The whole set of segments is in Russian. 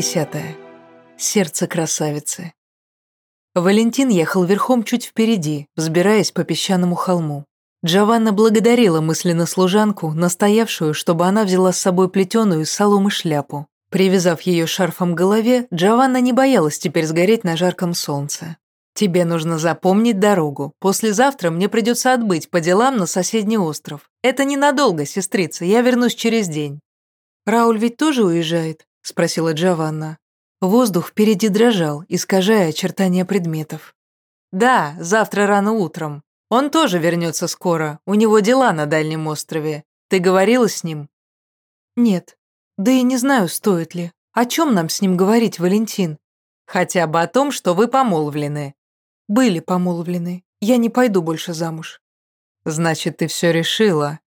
десятая. Сердце красавицы. Валентин ехал верхом чуть впереди, взбираясь по песчаному холму. Джованна благодарила мысленно служанку, настоявшую, чтобы она взяла с собой плетеную из соломы шляпу. Привязав ее шарфом к голове, Джованна не боялась теперь сгореть на жарком солнце. «Тебе нужно запомнить дорогу. Послезавтра мне придется отбыть по делам на соседний остров. Это ненадолго, сестрица, я вернусь через день». «Рауль ведь тоже уезжает?» – спросила Джованна. Воздух впереди дрожал, искажая очертания предметов. «Да, завтра рано утром. Он тоже вернется скоро, у него дела на дальнем острове. Ты говорила с ним?» «Нет. Да и не знаю, стоит ли. О чем нам с ним говорить, Валентин?» «Хотя бы о том, что вы помолвлены». «Были помолвлены. Я не пойду больше замуж». «Значит, ты все решила?»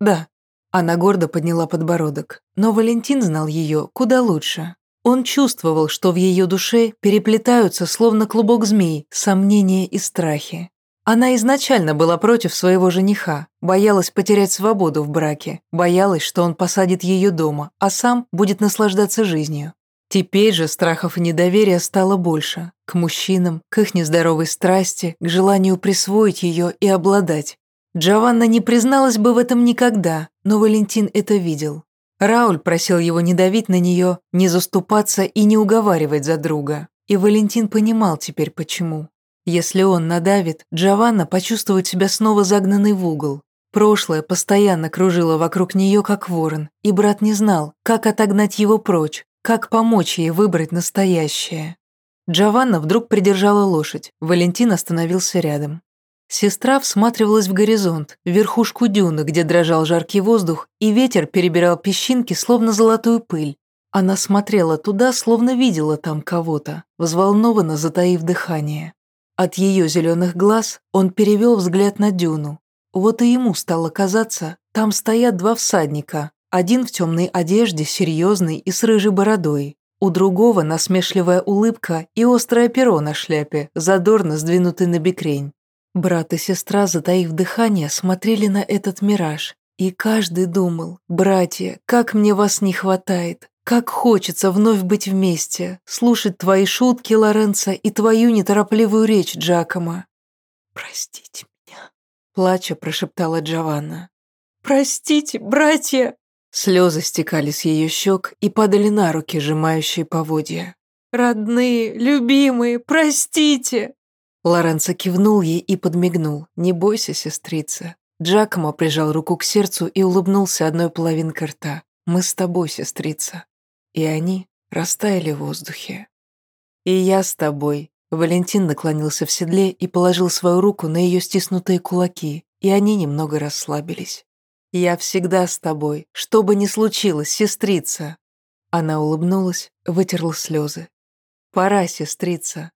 «Да». Она гордо подняла подбородок, но Валентин знал ее куда лучше. Он чувствовал, что в ее душе переплетаются, словно клубок змей, сомнения и страхи. Она изначально была против своего жениха, боялась потерять свободу в браке, боялась, что он посадит ее дома, а сам будет наслаждаться жизнью. Теперь же страхов и недоверия стало больше. К мужчинам, к их нездоровой страсти, к желанию присвоить ее и обладать. Джованна не призналась бы в этом никогда, но Валентин это видел. Рауль просил его не давить на нее, не заступаться и не уговаривать за друга. И Валентин понимал теперь почему. Если он надавит, Джованна почувствует себя снова загнанной в угол. Прошлое постоянно кружило вокруг нее, как ворон, и брат не знал, как отогнать его прочь, как помочь ей выбрать настоящее. Джованна вдруг придержала лошадь, Валентин остановился рядом. Сестра всматривалась в горизонт, в верхушку дюны, где дрожал жаркий воздух, и ветер перебирал песчинки, словно золотую пыль. Она смотрела туда, словно видела там кого-то, взволнованно затаив дыхание. От ее зеленых глаз он перевел взгляд на дюну. Вот и ему стало казаться, там стоят два всадника, один в темной одежде, серьезный и с рыжей бородой, у другого насмешливая улыбка и острое перо на шляпе, задорно сдвинутый на бекрень. Брат и сестра, затаив дыхание, смотрели на этот мираж, и каждый думал, «Братья, как мне вас не хватает, как хочется вновь быть вместе, слушать твои шутки, Лоренцо, и твою неторопливую речь, Джакома». «Простите меня», — плача прошептала Джованна. «Простите, братья!» Слезы стекали с ее щек и падали на руки, сжимающие поводья. «Родные, любимые, простите!» Лоренцо кивнул ей и подмигнул. «Не бойся, сестрица». Джакомо прижал руку к сердцу и улыбнулся одной половинкой рта. «Мы с тобой, сестрица». И они растаяли в воздухе. «И я с тобой». Валентин наклонился в седле и положил свою руку на ее стиснутые кулаки, и они немного расслабились. «Я всегда с тобой, что бы ни случилось, сестрица». Она улыбнулась, вытерла слезы. «Пора, сестрица».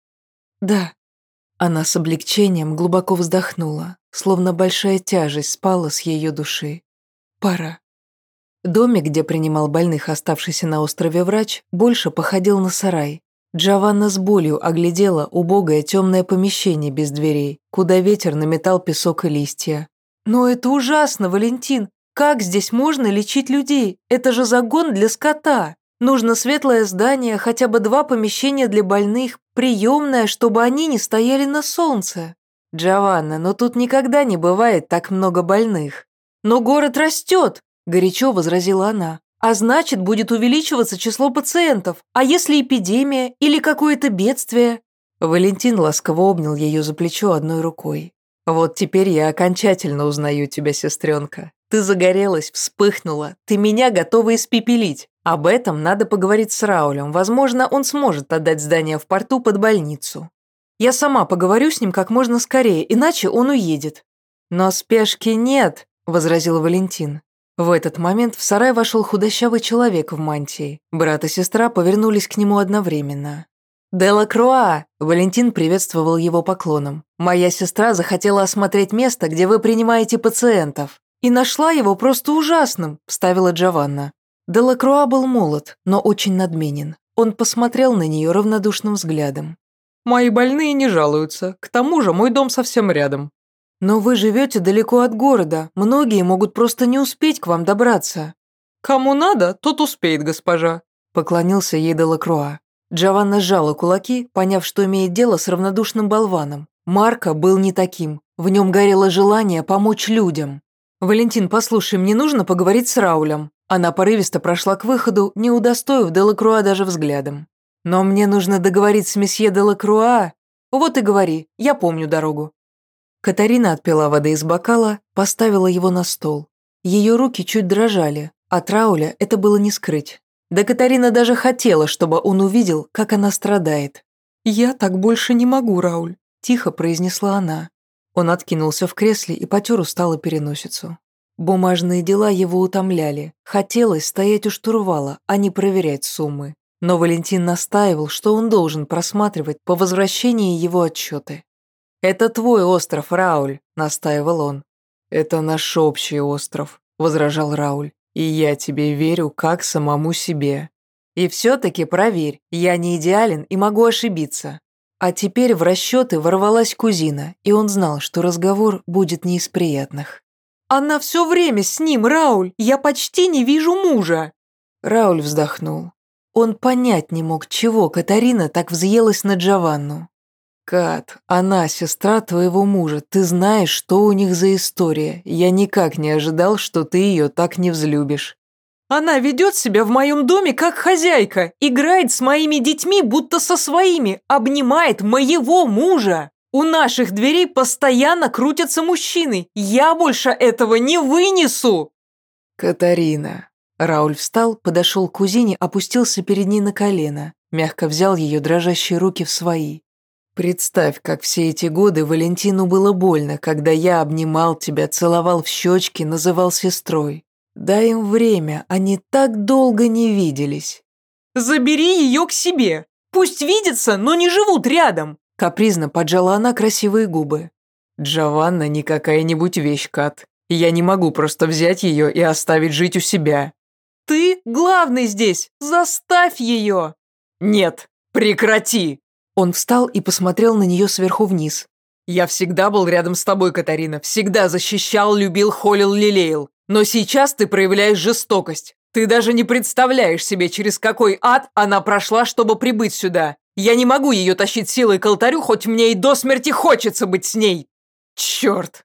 «Да», она с облегчением глубоко вздохнула, словно большая тяжесть спала с ее души. Пора. Домик, где принимал больных оставшийся на острове врач, больше походил на сарай. Джованна с болью оглядела убогое темное помещение без дверей, куда ветер наметал песок и листья. «Но это ужасно, Валентин! Как здесь можно лечить людей? Это же загон для скота!» Нужно светлое здание, хотя бы два помещения для больных, приемная, чтобы они не стояли на солнце. Джованна, но тут никогда не бывает так много больных. Но город растет, горячо возразила она. А значит, будет увеличиваться число пациентов. А если эпидемия или какое-то бедствие? Валентин ласково обнял ее за плечо одной рукой. «Вот теперь я окончательно узнаю тебя, сестренка. Ты загорелась, вспыхнула, ты меня готова испепелить. Об этом надо поговорить с Раулем. Возможно, он сможет отдать здание в порту под больницу. Я сама поговорю с ним как можно скорее, иначе он уедет. Но спешки нет, возразил Валентин. В этот момент в сарай вошел худощавый человек в мантии. Брат и сестра повернулись к нему одновременно. «Делла Круа!» – Валентин приветствовал его поклоном. «Моя сестра захотела осмотреть место, где вы принимаете пациентов. И нашла его просто ужасным», – вставила Джованна. Делакруа был молод, но очень надменен. Он посмотрел на нее равнодушным взглядом. «Мои больные не жалуются. К тому же мой дом совсем рядом». «Но вы живете далеко от города. Многие могут просто не успеть к вам добраться». «Кому надо, тот успеет, госпожа. поклонился ей Делакруа. Джованна сжала кулаки, поняв, что имеет дело с равнодушным болваном. Марко был не таким. В нем горело желание помочь людям. «Валентин, послушай, мне нужно поговорить с Раулем». Она порывисто прошла к выходу, не удостоив Делакруа даже взглядом. «Но мне нужно договориться с месье Делакруа». «Вот и говори, я помню дорогу». Катарина отпила воды из бокала, поставила его на стол. Ее руки чуть дрожали, от Рауля это было не скрыть. Да Катарина даже хотела, чтобы он увидел, как она страдает. «Я так больше не могу, Рауль», – тихо произнесла она. Он откинулся в кресле и потер устало переносицу. Бумажные дела его утомляли. Хотелось стоять у штурвала, а не проверять суммы. Но Валентин настаивал, что он должен просматривать по возвращении его отчеты. «Это твой остров, Рауль», – настаивал он. «Это наш общий остров», – возражал Рауль. И я тебе верю как самому себе. И все-таки проверь, я не идеален и могу ошибиться. А теперь в расчеты ворвалась кузина, и он знал, что разговор будет не из приятных. «Она все время с ним, Рауль! Я почти не вижу мужа!» Рауль вздохнул. Он понять не мог, чего Катарина так взъелась на Джованну. «Кат, она сестра твоего мужа. Ты знаешь, что у них за история. Я никак не ожидал, что ты ее так не взлюбишь». «Она ведет себя в моем доме как хозяйка, играет с моими детьми, будто со своими, обнимает моего мужа. У наших дверей постоянно крутятся мужчины. Я больше этого не вынесу!» «Катарина». Рауль встал, подошел к кузине, опустился перед ней на колено, мягко взял ее дрожащие руки в свои. Представь, как все эти годы Валентину было больно, когда я обнимал тебя, целовал в щечки, называл сестрой. Дай им время, они так долго не виделись. Забери ее к себе. Пусть видятся, но не живут рядом. Капризно поджала она красивые губы. Джованна не какая-нибудь вещь, Кат. Я не могу просто взять ее и оставить жить у себя. Ты главный здесь. Заставь ее. Нет, прекрати. Он встал и посмотрел на нее сверху вниз. «Я всегда был рядом с тобой, Катарина, всегда защищал, любил, холил, лелеял. Но сейчас ты проявляешь жестокость. Ты даже не представляешь себе, через какой ад она прошла, чтобы прибыть сюда. Я не могу ее тащить силой к алтарю, хоть мне и до смерти хочется быть с ней. Черт!»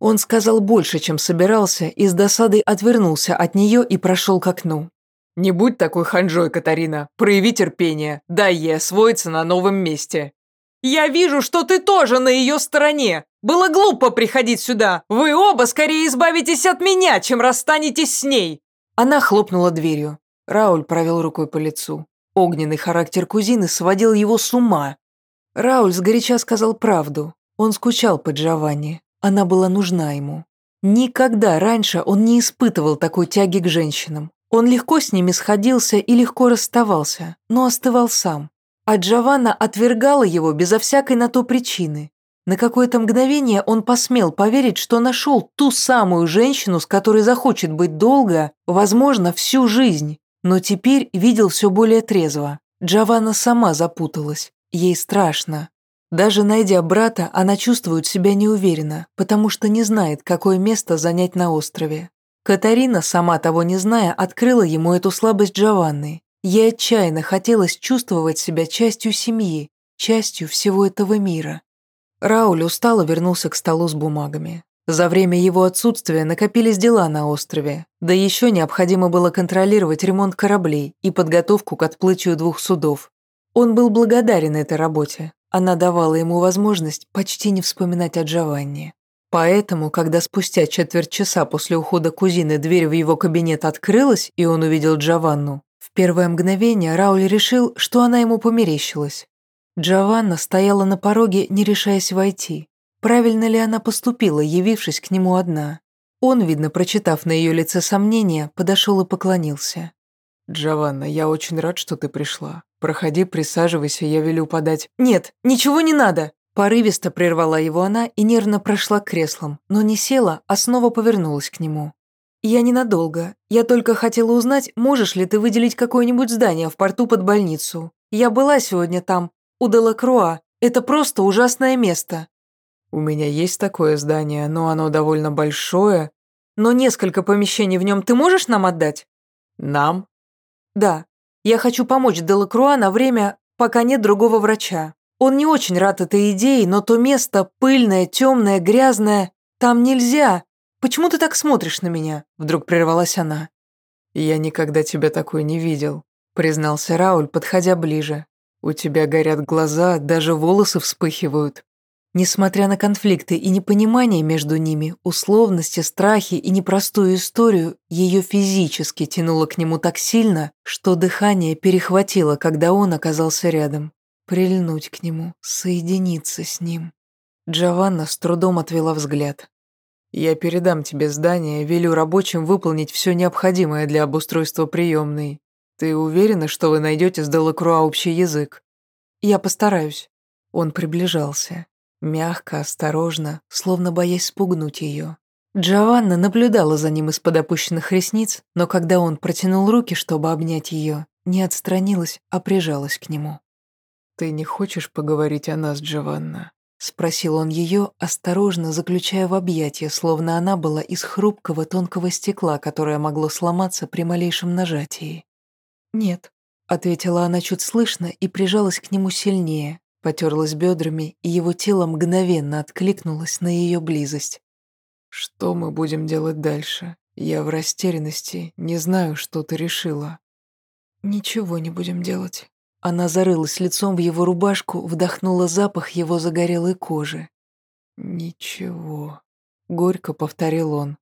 Он сказал больше, чем собирался, и с досадой отвернулся от нее и прошел к окну. «Не будь такой ханжой, Катарина. Прояви терпение. Дай ей освоиться на новом месте». «Я вижу, что ты тоже на ее стороне. Было глупо приходить сюда. Вы оба скорее избавитесь от меня, чем расстанетесь с ней». Она хлопнула дверью. Рауль провел рукой по лицу. Огненный характер кузины сводил его с ума. Рауль сгоряча сказал правду. Он скучал по Джованни. Она была нужна ему. Никогда раньше он не испытывал такой тяги к женщинам. Он легко с ними сходился и легко расставался, но остывал сам. А Джованна отвергала его безо всякой на то причины. На какое-то мгновение он посмел поверить, что нашел ту самую женщину, с которой захочет быть долго, возможно, всю жизнь. Но теперь видел все более трезво. Джованна сама запуталась. Ей страшно. Даже найдя брата, она чувствует себя неуверенно, потому что не знает, какое место занять на острове. Катарина, сама того не зная, открыла ему эту слабость Джованны. Ей отчаянно хотелось чувствовать себя частью семьи, частью всего этого мира. Рауль устало вернулся к столу с бумагами. За время его отсутствия накопились дела на острове, да еще необходимо было контролировать ремонт кораблей и подготовку к отплытию двух судов. Он был благодарен этой работе. Она давала ему возможность почти не вспоминать о Джованни. Поэтому, когда спустя четверть часа после ухода кузины дверь в его кабинет открылась, и он увидел Джованну, в первое мгновение Рауль решил, что она ему померещилась. Джованна стояла на пороге, не решаясь войти. Правильно ли она поступила, явившись к нему одна? Он, видно, прочитав на ее лице сомнения, подошел и поклонился. «Джованна, я очень рад, что ты пришла. Проходи, присаживайся, я велю подать...» «Нет, ничего не надо!» Порывисто прервала его она и нервно прошла к креслам, но не села, а снова повернулась к нему. «Я ненадолго. Я только хотела узнать, можешь ли ты выделить какое-нибудь здание в порту под больницу. Я была сегодня там, у Делакруа. Это просто ужасное место». «У меня есть такое здание, но оно довольно большое». «Но несколько помещений в нем ты можешь нам отдать?» «Нам?» «Да. Я хочу помочь Делакруа на время, пока нет другого врача. Он не очень рад этой идее, но то место пыльное, темное, грязное. Там нельзя. Почему ты так смотришь на меня?» Вдруг прервалась она. «Я никогда тебя такой не видел», — признался Рауль, подходя ближе. «У тебя горят глаза, даже волосы вспыхивают». Несмотря на конфликты и непонимание между ними, условности, страхи и непростую историю, ее физически тянуло к нему так сильно, что дыхание перехватило, когда он оказался рядом. Прильнуть к нему, соединиться с ним. Джованна с трудом отвела взгляд. «Я передам тебе здание, велю рабочим выполнить все необходимое для обустройства приемной. Ты уверена, что вы найдете с Делакруа общий язык?» «Я постараюсь». Он приближался. Мягко, осторожно, словно боясь спугнуть ее. Джованна наблюдала за ним из-под опущенных ресниц, но когда он протянул руки, чтобы обнять ее, не отстранилась, а прижалась к нему. «Ты не хочешь поговорить о нас, Джованна?» — спросил он ее, осторожно заключая в объятия, словно она была из хрупкого тонкого стекла, которое могло сломаться при малейшем нажатии. «Нет», — ответила она чуть слышно и прижалась к нему сильнее, потерлась бедрами, и его тело мгновенно откликнулось на ее близость. «Что мы будем делать дальше? Я в растерянности, не знаю, что ты решила». «Ничего не будем делать». Она зарылась лицом в его рубашку, вдохнула запах его загорелой кожи. «Ничего», — горько повторил он.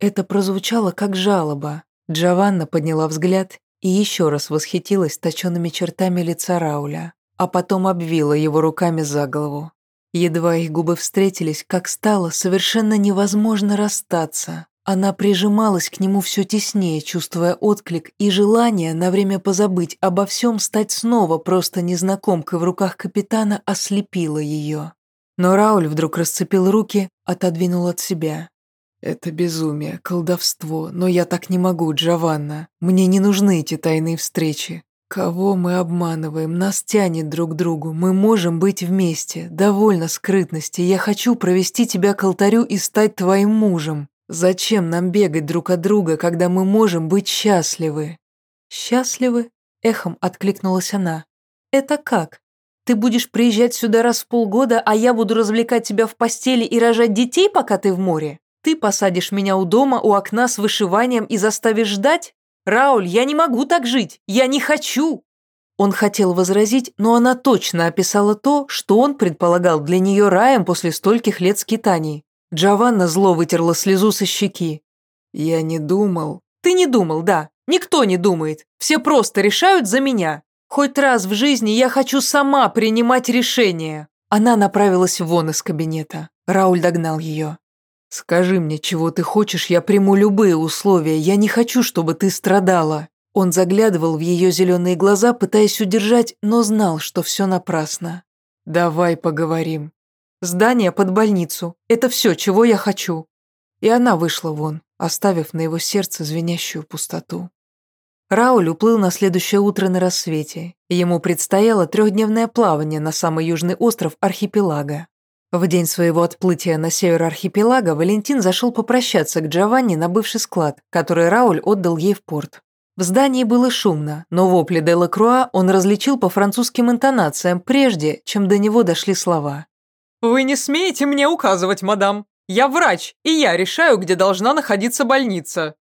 Это прозвучало как жалоба. Джованна подняла взгляд и еще раз восхитилась точенными чертами лица Рауля а потом обвила его руками за голову. Едва их губы встретились, как стало совершенно невозможно расстаться. Она прижималась к нему все теснее, чувствуя отклик и желание на время позабыть обо всем, стать снова просто незнакомкой в руках капитана ослепило ее. Но Рауль вдруг расцепил руки, отодвинул от себя. «Это безумие, колдовство, но я так не могу, Джованна. Мне не нужны эти тайные встречи. Кого мы обманываем? Нас тянет друг к другу. Мы можем быть вместе. Довольно скрытности. Я хочу провести тебя к алтарю и стать твоим мужем. Зачем нам бегать друг от друга, когда мы можем быть счастливы? Счастливы? Эхом откликнулась она. Это как? Ты будешь приезжать сюда раз в полгода, а я буду развлекать тебя в постели и рожать детей, пока ты в море? Ты посадишь меня у дома, у окна с вышиванием и заставишь ждать? «Рауль, я не могу так жить! Я не хочу!» Он хотел возразить, но она точно описала то, что он предполагал для нее раем после стольких лет скитаний. Джованна зло вытерла слезу со щеки. «Я не думал». «Ты не думал, да. Никто не думает. Все просто решают за меня. Хоть раз в жизни я хочу сама принимать решения». Она направилась вон из кабинета. Рауль догнал ее. «Скажи мне, чего ты хочешь, я приму любые условия. Я не хочу, чтобы ты страдала». Он заглядывал в ее зеленые глаза, пытаясь удержать, но знал, что все напрасно. «Давай поговорим». «Здание под больницу. Это все, чего я хочу». И она вышла вон, оставив на его сердце звенящую пустоту. Рауль уплыл на следующее утро на рассвете. Ему предстояло трехдневное плавание на самый южный остров архипелага. В день своего отплытия на север архипелага Валентин зашел попрощаться к Джованни на бывший склад, который Рауль отдал ей в порт. В здании было шумно, но вопли Делла Круа он различил по французским интонациям прежде, чем до него дошли слова. «Вы не смеете мне указывать, мадам. Я врач, и я решаю, где должна находиться больница».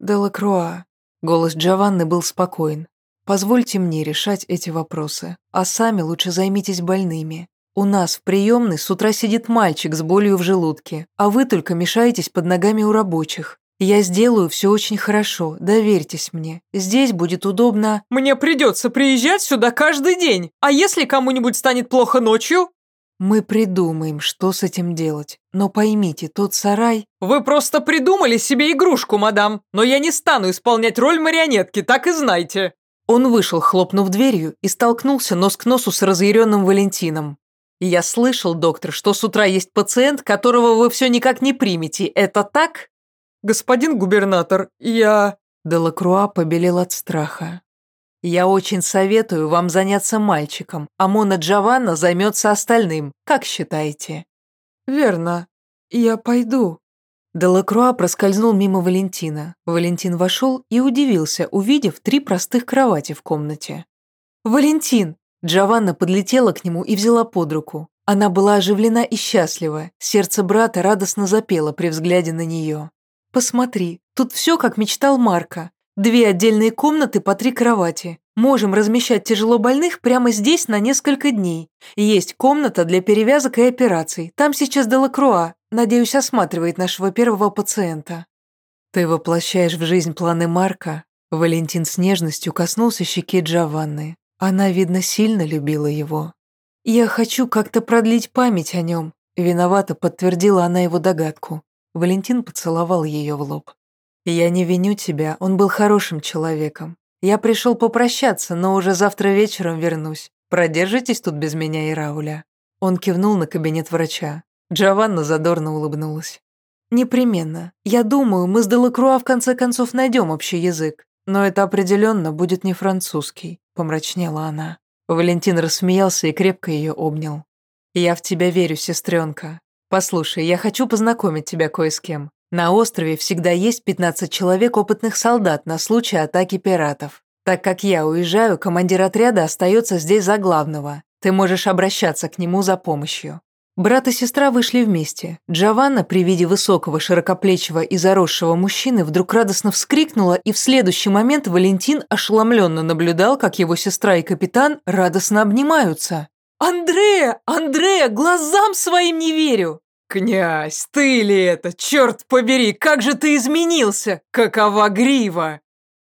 «Делла Круа», — голос Джованны был спокоен. «Позвольте мне решать эти вопросы, а сами лучше займитесь больными. У нас в приемной с утра сидит мальчик с болью в желудке, а вы только мешаетесь под ногами у рабочих. Я сделаю все очень хорошо, доверьтесь мне. Здесь будет удобно...» «Мне придется приезжать сюда каждый день. А если кому-нибудь станет плохо ночью?» «Мы придумаем, что с этим делать. Но поймите, тот сарай...» «Вы просто придумали себе игрушку, мадам. Но я не стану исполнять роль марионетки, так и знайте». Он вышел, хлопнув дверью, и столкнулся нос к носу с разъяренным Валентином. «Я слышал, доктор, что с утра есть пациент, которого вы все никак не примете. Это так?» «Господин губернатор, я...» Делакруа побелел от страха. «Я очень советую вам заняться мальчиком, а Мона Джованна займется остальным. Как считаете?» «Верно. Я пойду». Делакруа проскользнул мимо Валентина. Валентин вошел и удивился, увидев три простых кровати в комнате. «Валентин!» Джованна подлетела к нему и взяла под руку. Она была оживлена и счастлива. Сердце брата радостно запело при взгляде на нее. «Посмотри, тут все, как мечтал Марко. Две отдельные комнаты по три кровати. Можем размещать тяжело больных прямо здесь на несколько дней. Есть комната для перевязок и операций. Там сейчас Делакруа. Надеюсь, осматривает нашего первого пациента». «Ты воплощаешь в жизнь планы Марка?» Валентин с нежностью коснулся щеки Джованны. Она, видно, сильно любила его. «Я хочу как-то продлить память о нем», — виновато подтвердила она его догадку. Валентин поцеловал ее в лоб. «Я не виню тебя, он был хорошим человеком. Я пришел попрощаться, но уже завтра вечером вернусь. Продержитесь тут без меня и Рауля». Он кивнул на кабинет врача. Джованна задорно улыбнулась. «Непременно. Я думаю, мы с Делакруа в конце концов найдем общий язык. Но это определенно будет не французский», — помрачнела она. Валентин рассмеялся и крепко ее обнял. «Я в тебя верю, сестренка. Послушай, я хочу познакомить тебя кое с кем. На острове всегда есть 15 человек опытных солдат на случай атаки пиратов. Так как я уезжаю, командир отряда остается здесь за главного. Ты можешь обращаться к нему за помощью. Брат и сестра вышли вместе. Джованна при виде высокого, широкоплечего и заросшего мужчины вдруг радостно вскрикнула, и в следующий момент Валентин ошеломленно наблюдал, как его сестра и капитан радостно обнимаются. «Андрея! Андрея! Глазам своим не верю!» «Князь, ты ли это? Черт побери, как же ты изменился! Какова грива!»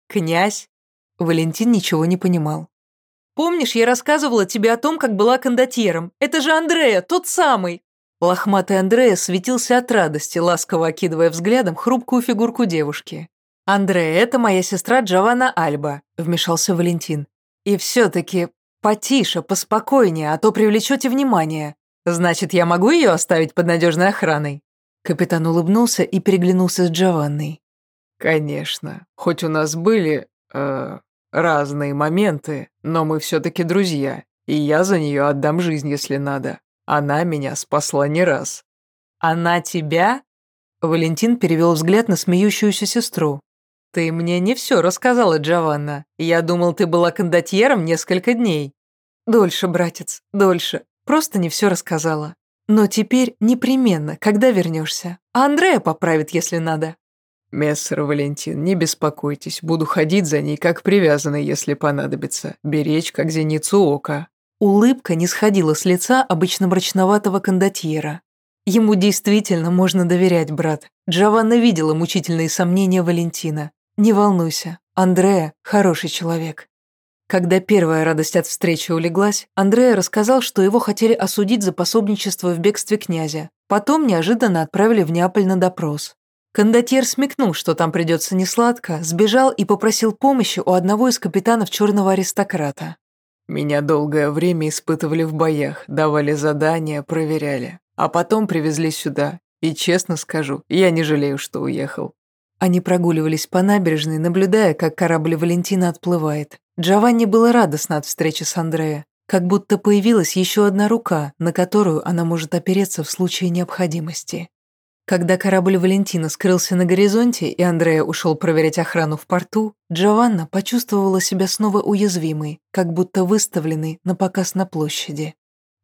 «Князь?» Валентин ничего не понимал. Помнишь, я рассказывала тебе о том, как была кондотьером? Это же Андрея, тот самый!» Лохматый Андрея светился от радости, ласково окидывая взглядом хрупкую фигурку девушки. «Андрея, это моя сестра Джованна Альба», — вмешался Валентин. «И все-таки потише, поспокойнее, а то привлечете внимание. Значит, я могу ее оставить под надежной охраной?» Капитан улыбнулся и переглянулся с Джованной. «Конечно. Хоть у нас были... Э, Разные моменты, но мы все-таки друзья, и я за нее отдам жизнь, если надо. Она меня спасла не раз». «Она тебя?» Валентин перевел взгляд на смеющуюся сестру. «Ты мне не все рассказала, Джованна. Я думал, ты была кондотьером несколько дней». «Дольше, братец, дольше. Просто не все рассказала. Но теперь непременно, когда вернешься. А Андрея поправит, если надо». «Мессер Валентин, не беспокойтесь, буду ходить за ней как привязанный, если понадобится, беречь как зеницу ока». Улыбка не сходила с лица обычно мрачноватого кондотьера. Ему действительно можно доверять, брат. Джованна видела мучительные сомнения Валентина. Не волнуйся, Андреа – хороший человек. Когда первая радость от встречи улеглась, Андреа рассказал, что его хотели осудить за пособничество в бегстве князя. Потом неожиданно отправили в Неаполь на допрос. Кондотьер смекнул, что там придется несладко, сбежал и попросил помощи у одного из капитанов черного аристократа. «Меня долгое время испытывали в боях, давали задания, проверяли. А потом привезли сюда. И честно скажу, я не жалею, что уехал». Они прогуливались по набережной, наблюдая, как корабль Валентина отплывает. Джованни было радостно от встречи с Андреа, как будто появилась еще одна рука, на которую она может опереться в случае необходимости. Когда корабль Валентина скрылся на горизонте и Андрея ушел проверять охрану в порту, Джованна почувствовала себя снова уязвимой, как будто выставленной на показ на площади.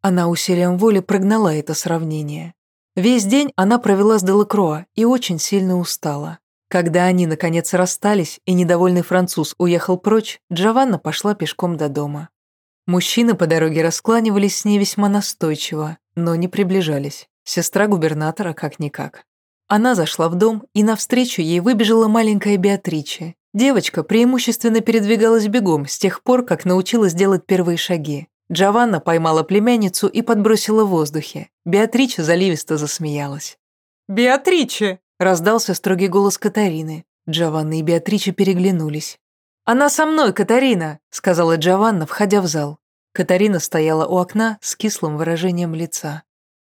Она усилием воли прогнала это сравнение. Весь день она провела с Делакруа и очень сильно устала. Когда они, наконец, расстались, и недовольный француз уехал прочь, Джованна пошла пешком до дома. Мужчины по дороге раскланивались с ней весьма настойчиво, но не приближались. Сестра губернатора как-никак. Она зашла в дом, и навстречу ей выбежала маленькая Беатриче. Девочка преимущественно передвигалась бегом с тех пор, как научилась делать первые шаги. Джованна поймала племянницу и подбросила в воздухе. Беатриче заливисто засмеялась. «Беатриче!» – раздался строгий голос Катарины. Джованна и Беатриче переглянулись. «Она со мной, Катарина!» – сказала Джованна, входя в зал. Катарина стояла у окна с кислым выражением лица.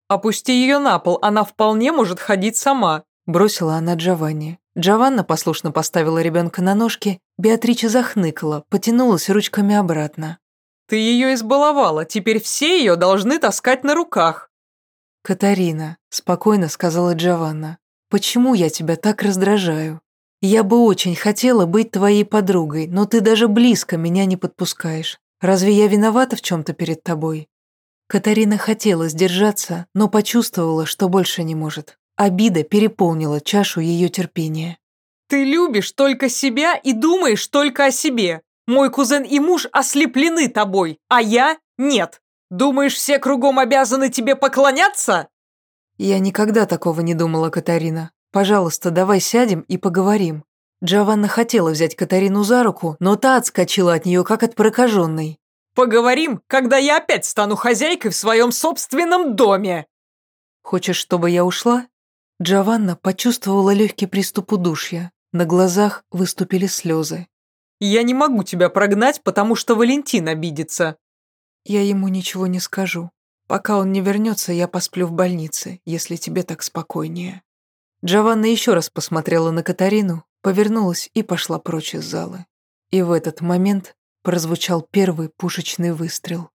«Опусти ее на пол, она вполне может ходить сама», бросила она Джованни. Джованна послушно поставила ребенка на ножки, Беатрича захныкала, потянулась ручками обратно. «Ты ее избаловала, теперь все ее должны таскать на руках». «Катарина», – спокойно сказала Джованна, – почему я тебя так раздражаю? Я бы очень хотела быть твоей подругой, но ты даже близко меня не подпускаешь. Разве я виновата в чем-то перед тобой?» Катарина хотела сдержаться, но почувствовала, что больше не может. Обида переполнила чашу ее терпения. «Ты любишь только себя и думаешь только о себе. Мой кузен и муж ослеплены тобой, а я нет. Думаешь, все кругом обязаны тебе поклоняться?» «Я никогда такого не думала, Катарина. Пожалуйста, давай сядем и поговорим». Джованна хотела взять Катарину за руку, но та отскочила от нее, как от прокаженной. «Поговорим, когда я опять стану хозяйкой в своем собственном доме!» «Хочешь, чтобы я ушла?» Джованна почувствовала легкий приступ удушья. На глазах выступили слезы. «Я не могу тебя прогнать, потому что Валентин обидится». «Я ему ничего не скажу. Пока он не вернется, я посплю в больнице, если тебе так спокойнее». Джованна еще раз посмотрела на Катарину, повернулась и пошла прочь из зала. И в этот момент прозвучал первый пушечный выстрел.